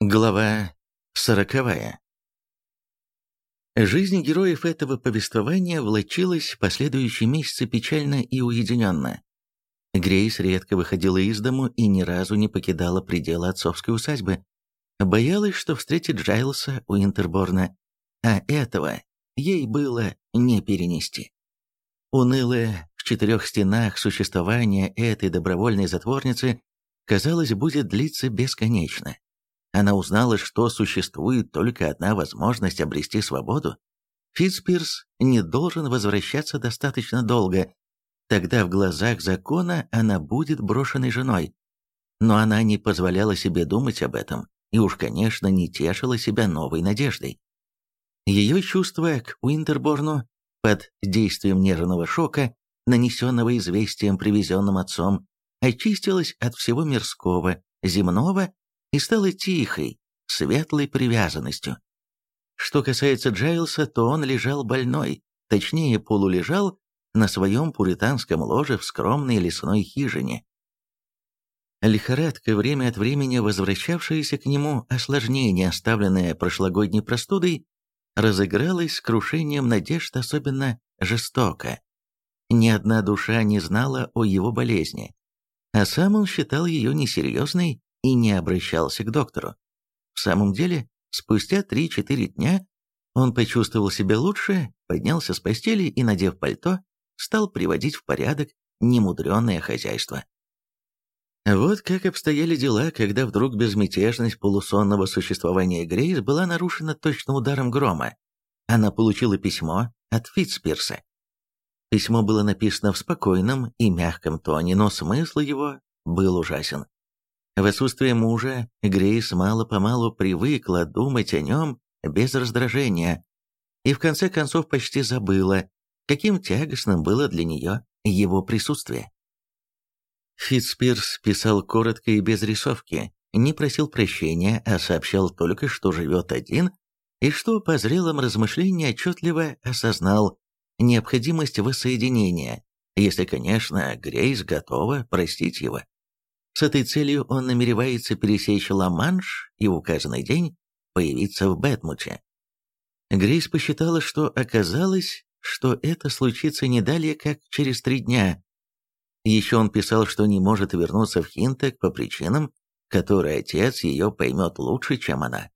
Глава сороковая. Жизнь героев этого повествования влачилась в последующие месяцы печально и уединенно. Грейс редко выходила из дому и ни разу не покидала пределы отцовской усадьбы. Боялась, что встретит Джайлса у Интерборна, а этого ей было не перенести. Унылое в четырех стенах существование этой добровольной затворницы, казалось, будет длиться бесконечно. Она узнала, что существует только одна возможность обрести свободу. Фитспирс не должен возвращаться достаточно долго. Тогда в глазах закона она будет брошенной женой. Но она не позволяла себе думать об этом и уж, конечно, не тешила себя новой надеждой. Ее чувство к Уинтерборну под действием нервного шока, нанесенного известием, привезенным отцом, очистилось от всего мирского, земного и стала тихой, светлой привязанностью. Что касается Джайлса, то он лежал больной, точнее полулежал на своем пуританском ложе в скромной лесной хижине. Лихорадка, время от времени возвращавшаяся к нему осложнение, оставленное прошлогодней простудой, разыгралась с крушением надежд особенно жестоко. Ни одна душа не знала о его болезни, а сам он считал ее несерьезной и не обращался к доктору. В самом деле, спустя 3-4 дня он почувствовал себя лучше, поднялся с постели и, надев пальто, стал приводить в порядок немудренное хозяйство. Вот как обстояли дела, когда вдруг безмятежность полусонного существования Грейс была нарушена точно ударом грома. Она получила письмо от Фитцпирса. Письмо было написано в спокойном и мягком тоне, но смысл его был ужасен. В отсутствие мужа Грейс мало-помалу привыкла думать о нем без раздражения и в конце концов почти забыла, каким тягостным было для нее его присутствие. Фитспирс писал коротко и без рисовки, не просил прощения, а сообщал только, что живет один, и что по зрелым размышлениям отчетливо осознал необходимость воссоединения, если, конечно, Грейс готова простить его. С этой целью он намеревается пересечь Ла-Манш и в указанный день появиться в Бэтмуте. Грейс посчитала, что оказалось, что это случится не далее, как через три дня. Еще он писал, что не может вернуться в Хинтек по причинам, которые отец ее поймет лучше, чем она.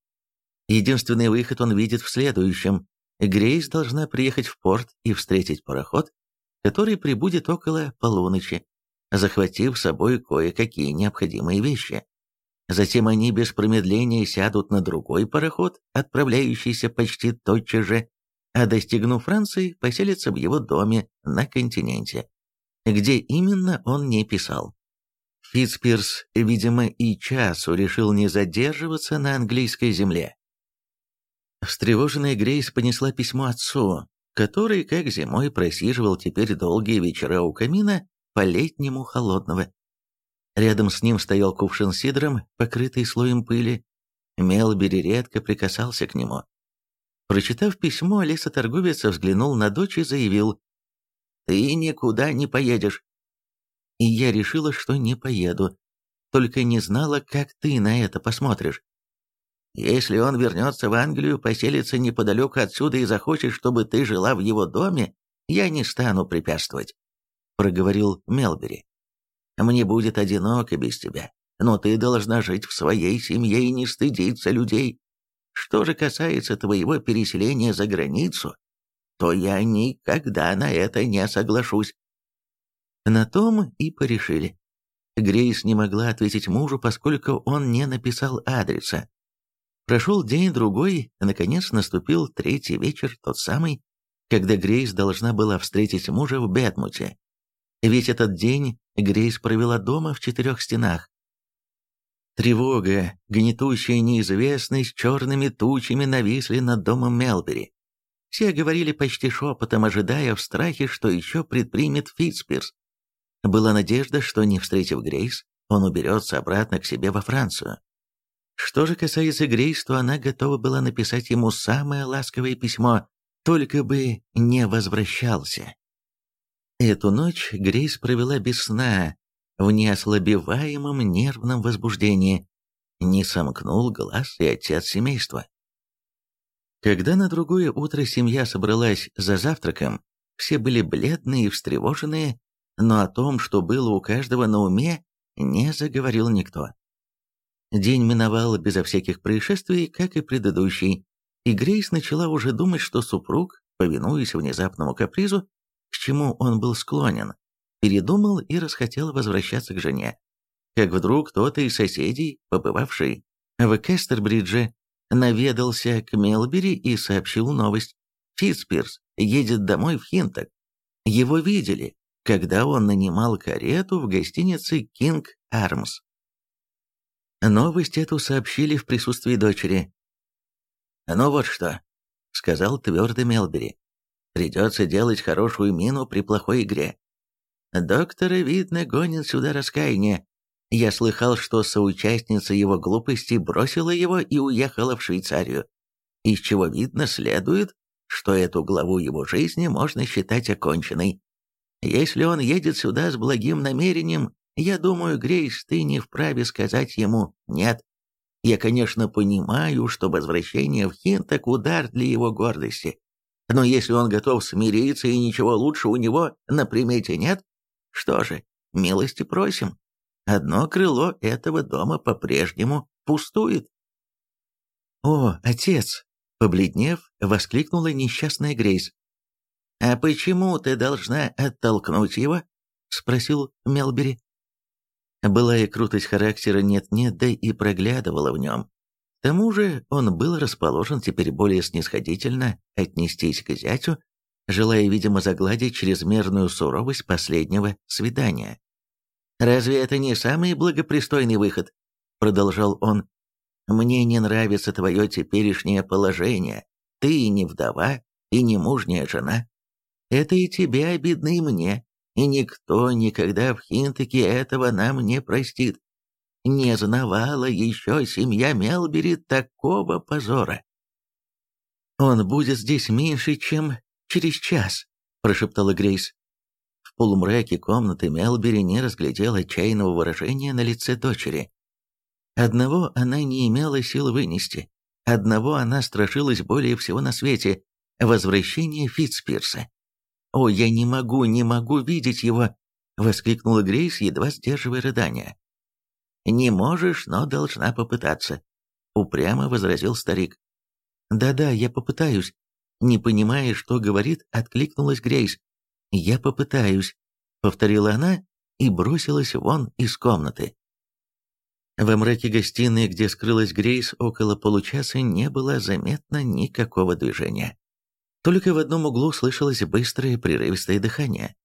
Единственный выход он видит в следующем. Грейс должна приехать в порт и встретить пароход, который прибудет около полуночи, захватив с собой кое-какие необходимые вещи. Затем они без промедления сядут на другой пароход, отправляющийся почти тотчас же, а достигнув Франции, поселятся в его доме на континенте, где именно он не писал. Фитспирс, видимо, и часу решил не задерживаться на английской земле. Встревоженная Грейс понесла письмо отцу, который, как зимой, просиживал теперь долгие вечера у камина по-летнему холодного. Рядом с ним стоял кувшин сидром, покрытый слоем пыли. Мелбери редко прикасался к нему. Прочитав письмо, лесоторговец взглянул на дочь и заявил, «Ты никуда не поедешь». И я решила, что не поеду, только не знала, как ты на это посмотришь. Если он вернется в Англию, поселится неподалеку отсюда и захочет, чтобы ты жила в его доме, я не стану препятствовать проговорил Мелбери. «Мне будет одиноко без тебя, но ты должна жить в своей семье и не стыдиться людей. Что же касается твоего переселения за границу, то я никогда на это не соглашусь». На том и порешили. Грейс не могла ответить мужу, поскольку он не написал адреса. Прошел день-другой, наконец наступил третий вечер, тот самый, когда Грейс должна была встретить мужа в Бетмуте. Ведь этот день Грейс провела дома в четырех стенах. Тревога, гнетущая неизвестность черными тучами нависли над домом Мелбери. Все говорили почти шепотом, ожидая в страхе, что еще предпримет Фитспирс. Была надежда, что, не встретив Грейс, он уберется обратно к себе во Францию. Что же касается Грейс, то она готова была написать ему самое ласковое письмо, только бы не возвращался. Эту ночь Грейс провела без сна, в неослабеваемом нервном возбуждении. не сомкнул глаз и отец семейства. Когда на другое утро семья собралась за завтраком, все были бледные и встревоженные, но о том, что было у каждого на уме, не заговорил никто. День миновал безо всяких происшествий, как и предыдущий, и Грейс начала уже думать, что супруг, повинуясь внезапному капризу, чему он был склонен, передумал и расхотел возвращаться к жене. Как вдруг кто-то из соседей, побывавший в Кестербридже, наведался к Мелбери и сообщил новость. Фитспирс едет домой в Хинток. Его видели, когда он нанимал карету в гостинице «Кинг Армс». Новость эту сообщили в присутствии дочери. «Ну вот что», — сказал твердо Мелбери. «Придется делать хорошую мину при плохой игре. Доктора, видно, гонит сюда раскаяние. Я слыхал, что соучастница его глупости бросила его и уехала в Швейцарию. Из чего видно следует, что эту главу его жизни можно считать оконченной. Если он едет сюда с благим намерением, я думаю, Грейс, ты не вправе сказать ему «нет». Я, конечно, понимаю, что возвращение в Хинток – удар для его гордости. Но если он готов смириться и ничего лучше у него на примете нет, что же, милости просим. Одно крыло этого дома по-прежнему пустует. «О, отец!» — побледнев, воскликнула несчастная Грейс. «А почему ты должна оттолкнуть его?» — спросил Мелбери. Былая крутость характера нет-нет, да и проглядывала в нем. К тому же он был расположен теперь более снисходительно отнестись к зятю, желая, видимо, загладить чрезмерную суровость последнего свидания. «Разве это не самый благопристойный выход?» — продолжал он. «Мне не нравится твое теперешнее положение. Ты не вдова и не мужняя жена. Это и тебе обидно, и мне, и никто никогда в Хинтаке этого нам не простит. Не знавала еще семья Мелбери такого позора». «Он будет здесь меньше, чем через час», – прошептала Грейс. В полумраке комнаты Мелбери не разглядела отчаянного выражения на лице дочери. Одного она не имела сил вынести, одного она страшилась более всего на свете – возвращения Фитспирса. «О, я не могу, не могу видеть его!» – воскликнула Грейс, едва сдерживая рыдания. «Не можешь, но должна попытаться», – упрямо возразил старик. «Да-да, я попытаюсь, не понимая, что говорит, откликнулась Грейс. «Я попытаюсь», — повторила она и бросилась вон из комнаты. Во мраке гостиной, где скрылась Грейс, около получаса не было заметно никакого движения. Только в одном углу слышалось быстрое прерывистое дыхание.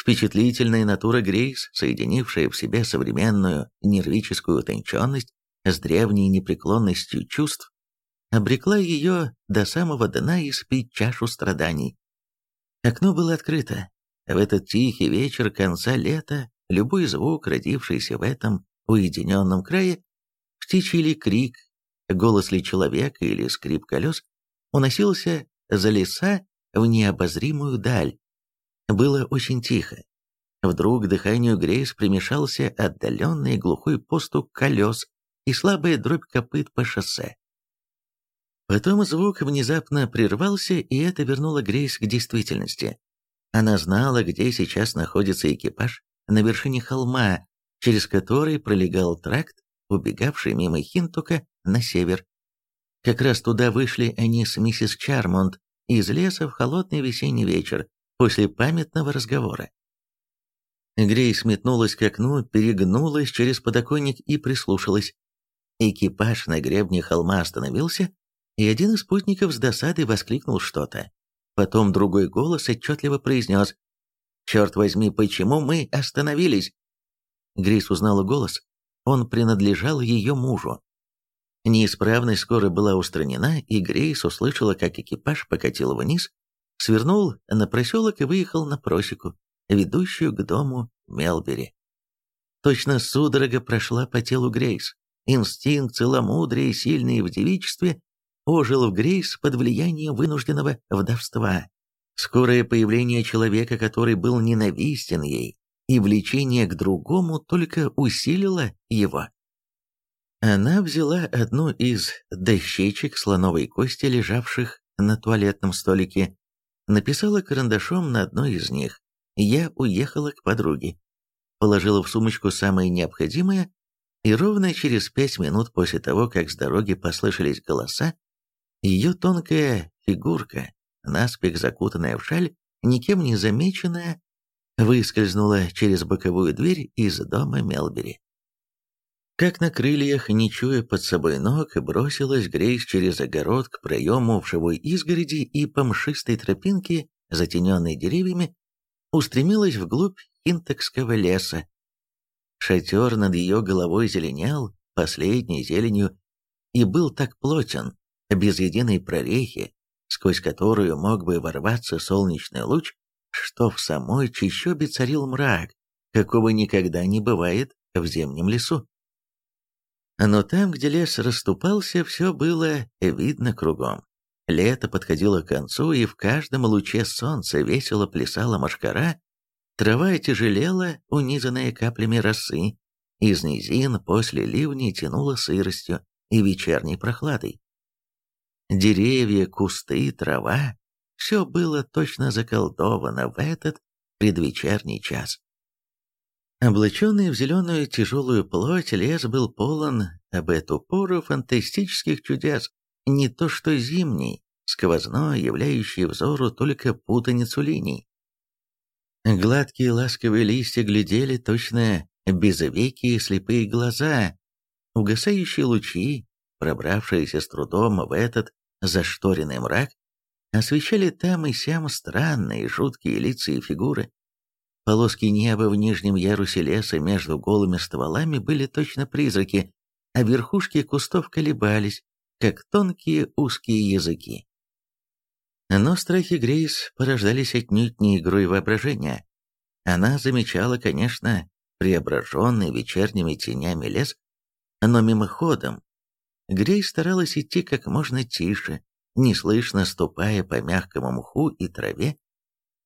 Впечатлительная натура Грейс, соединившая в себе современную нервическую утонченность с древней непреклонностью чувств, обрекла ее до самого дна испить чашу страданий. Окно было открыто. В этот тихий вечер конца лета любой звук, родившийся в этом уединенном крае, птичий ли крик, голос ли человека или скрип колес, уносился за леса в необозримую даль. Было очень тихо. Вдруг дыханию Грейс примешался отдаленный глухой постук колес и слабая дробь копыт по шоссе. Потом звук внезапно прервался, и это вернуло Грейс к действительности. Она знала, где сейчас находится экипаж, на вершине холма, через который пролегал тракт, убегавший мимо Хинтука на север. Как раз туда вышли они с миссис Чармонд из леса в холодный весенний вечер, после памятного разговора. Грейс метнулась к окну, перегнулась через подоконник и прислушалась. Экипаж на гребне холма остановился, и один из спутников с досадой воскликнул что-то. Потом другой голос отчетливо произнес «Черт возьми, почему мы остановились?» Грейс узнала голос. Он принадлежал ее мужу. Неисправность скоро была устранена, и Грейс услышала, как экипаж покатил вниз, свернул на проселок и выехал на просеку, ведущую к дому Мелбери. Точно судорога прошла по телу Грейс. Инстинкт целомудрия, сильный в девичестве, ожил в Грейс под влиянием вынужденного вдовства. Скорое появление человека, который был ненавистен ей, и влечение к другому только усилило его. Она взяла одну из дощечек слоновой кости, лежавших на туалетном столике, написала карандашом на одной из них «Я уехала к подруге», положила в сумочку самое необходимое, и ровно через пять минут после того, как с дороги послышались голоса, ее тонкая фигурка, наспех закутанная в шаль, никем не замеченная, выскользнула через боковую дверь из дома Мелбери. Как на крыльях, не чуя под собой ног, бросилась Грейс через огород к проему в живой изгороди и по мшистой тропинке, затененной деревьями, устремилась вглубь Хинтокского леса. Шатер над ее головой зеленел, последней зеленью, и был так плотен, без единой прорехи, сквозь которую мог бы ворваться солнечный луч, что в самой чащобе царил мрак, какого никогда не бывает в зимнем лесу. Но там, где лес расступался, все было видно кругом. Лето подходило к концу, и в каждом луче солнца весело плясала машкара, трава тяжелела, унизанная каплями росы, из низин после ливней тянуло сыростью и вечерней прохладой. Деревья, кусты, трава — все было точно заколдовано в этот предвечерний час. Облаченный в зеленую тяжелую плоть, лес был полон об эту пору фантастических чудес, не то что зимний, сквозной, являющий взору только путаницу линий. Гладкие ласковые листья глядели точно безвекие слепые глаза, угасающие лучи, пробравшиеся с трудом в этот зашторенный мрак, освещали там и сям странные жуткие лица и фигуры, Полоски неба в нижнем ярусе леса между голыми стволами были точно призраки, а верхушки кустов колебались, как тонкие узкие языки. Но страхи Грейс порождались отнюдь не игрой воображения. Она замечала, конечно, преображенный вечерними тенями лес, но мимоходом. Грейс старалась идти как можно тише, неслышно ступая по мягкому мху и траве,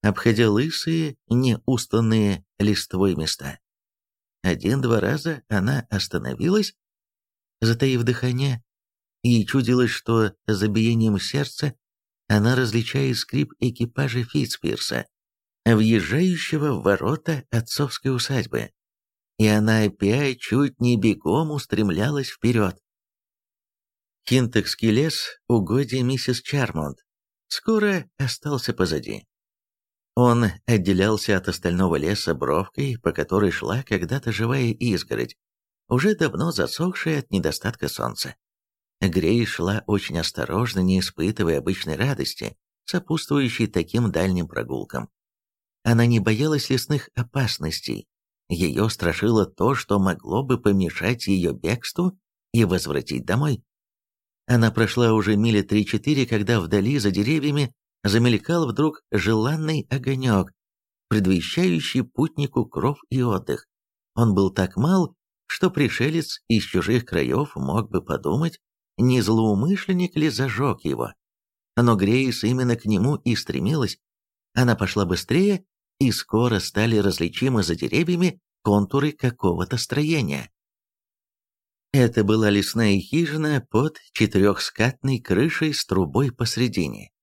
обходя лысые, неустанные листвой места. Один-два раза она остановилась, затаив дыхание, и чудилось, что за биением сердца она различает скрип экипажа Фитцпирса, въезжающего в ворота отцовской усадьбы. И она опять чуть не бегом устремлялась вперед. Хинтекский лес, угодья миссис Чармонт, скоро остался позади. Он отделялся от остального леса бровкой, по которой шла когда-то живая изгородь, уже давно засохшая от недостатка солнца. Грей шла очень осторожно, не испытывая обычной радости, сопутствующей таким дальним прогулкам. Она не боялась лесных опасностей. Ее страшило то, что могло бы помешать ее бегству и возвратить домой. Она прошла уже мили три-четыре, когда вдали, за деревьями, замелькал вдруг желанный огонек, предвещающий путнику кров и отдых. Он был так мал, что пришелец из чужих краев мог бы подумать, не злоумышленник ли зажег его. Но Грейс именно к нему и стремилась. Она пошла быстрее, и скоро стали различимы за деревьями контуры какого-то строения. Это была лесная хижина под четырехскатной крышей с трубой посредине.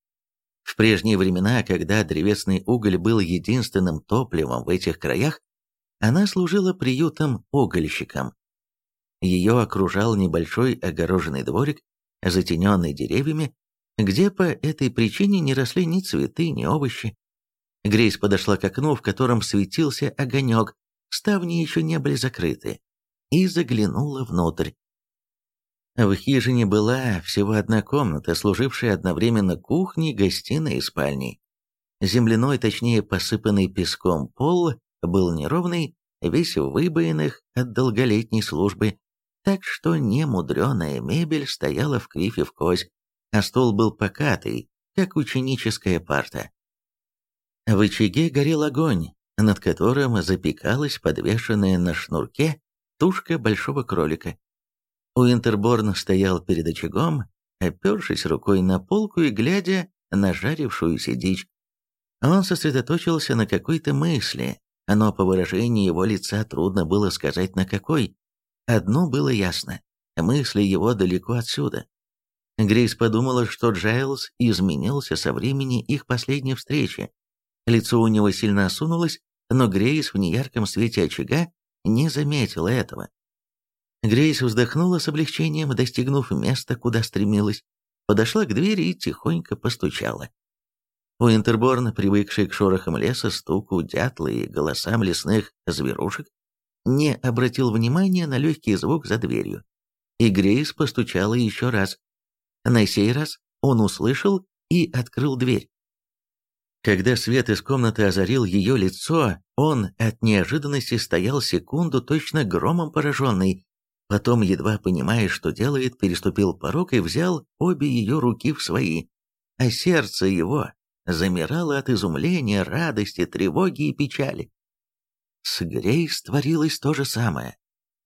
В прежние времена, когда древесный уголь был единственным топливом в этих краях, она служила приютом угольщикам. Ее окружал небольшой огороженный дворик, затененный деревьями, где по этой причине не росли ни цветы, ни овощи. Грейс подошла к окну, в котором светился огонек, ставни еще не были закрыты, и заглянула внутрь. В хижине была всего одна комната, служившая одновременно кухней, гостиной и спальней. Земляной, точнее посыпанный песком пол, был неровный, весь в выбоинах от долголетней службы, так что немудреная мебель стояла в крифе в кость, а стол был покатый, как ученическая парта. В очаге горел огонь, над которым запекалась подвешенная на шнурке тушка большого кролика. Уинтерборн стоял перед очагом, опершись рукой на полку и глядя на жарившуюся дичь. Он сосредоточился на какой-то мысли, но по выражению его лица трудно было сказать на какой. Одно было ясно. мысли его далеко отсюда. Грейс подумала, что Джайлз изменился со времени их последней встречи. Лицо у него сильно осунулось, но Грейс в неярком свете очага не заметила этого. Грейс вздохнула с облегчением, достигнув места, куда стремилась, подошла к двери и тихонько постучала. Уинтерборн, привыкший к шорохам леса, стуку дятла и голосам лесных зверушек, не обратил внимания на легкий звук за дверью. И Грейс постучала еще раз. На сей раз он услышал и открыл дверь. Когда свет из комнаты озарил ее лицо, он от неожиданности стоял секунду точно громом пораженный, потом, едва понимая, что делает, переступил порог и взял обе ее руки в свои, а сердце его замирало от изумления, радости, тревоги и печали. С Грейс творилось то же самое.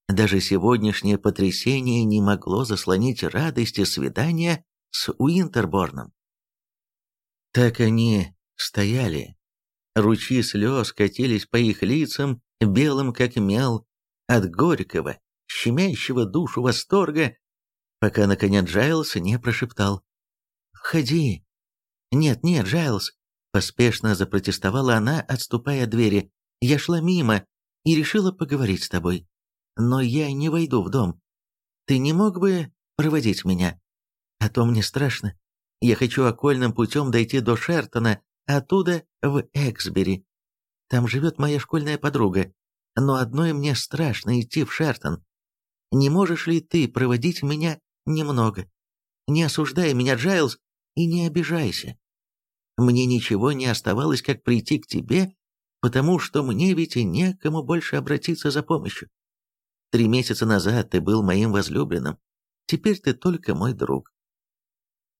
Даже сегодняшнее потрясение не могло заслонить радости свидания с Уинтерборном. Так они стояли. Ручьи слез катились по их лицам, белым как мел, от горького, щемящего душу восторга, пока, наконец, Джайлс не прошептал «Входи!» «Нет, нет, Джайлс!» — поспешно запротестовала она, отступая от двери. «Я шла мимо и решила поговорить с тобой. Но я не войду в дом. Ты не мог бы проводить меня? А то мне страшно. Я хочу окольным путем дойти до Шертона, оттуда в Эксбери. Там живет моя школьная подруга, но одной мне страшно идти в Шертон. Не можешь ли ты проводить меня немного? Не осуждай меня, Джайлз, и не обижайся. Мне ничего не оставалось, как прийти к тебе, потому что мне ведь и некому больше обратиться за помощью. Три месяца назад ты был моим возлюбленным, теперь ты только мой друг.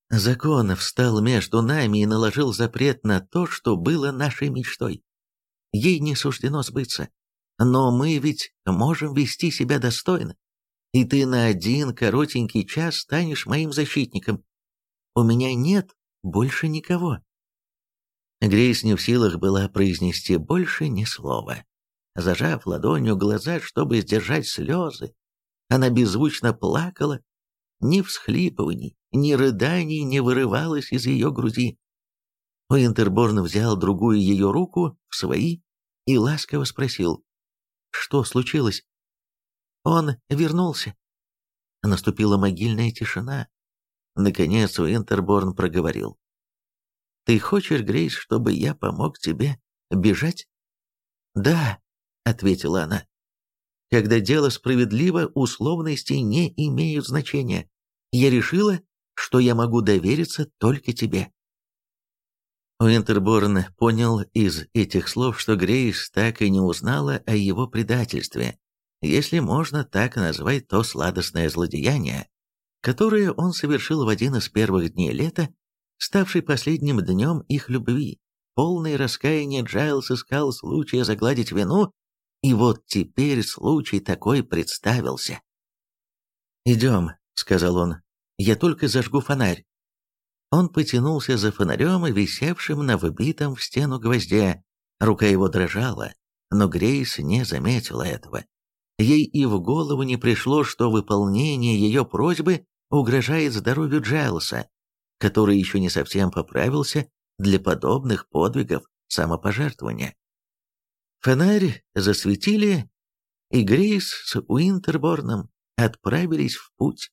Закон встал между нами и наложил запрет на то, что было нашей мечтой. Ей не суждено сбыться. Но мы ведь можем вести себя достойно. И ты на один коротенький час станешь моим защитником. У меня нет больше никого. Грейс не в силах была произнести больше ни слова. Зажав ладонью глаза, чтобы сдержать слезы, она беззвучно плакала. Ни всхлипываний, ни рыданий не вырывалось из ее груди. Уинтерборн взял другую ее руку в свои и ласково спросил, что случилось. Он вернулся. Наступила могильная тишина. Наконец Уинтерборн проговорил. «Ты хочешь, Грейс, чтобы я помог тебе бежать?» «Да», — ответила она. «Когда дело справедливо, условности не имеют значения. Я решила, что я могу довериться только тебе». Уинтерборн понял из этих слов, что Грейс так и не узнала о его предательстве, если можно так назвать то сладостное злодеяние, которое он совершил в один из первых дней лета, ставший последним днем их любви. Полный раскаяния Джайлс искал случая загладить вину, и вот теперь случай такой представился. «Идем», — сказал он, я только зажгу фонарь». Он потянулся за фонарем, висевшим на выбитом в стену гвозде. Рука его дрожала, но Грейс не заметила этого. Ей и в голову не пришло, что выполнение ее просьбы угрожает здоровью Джайлса, который еще не совсем поправился для подобных подвигов самопожертвования. Фонарь засветили, и Грейс с Уинтерборном отправились в путь.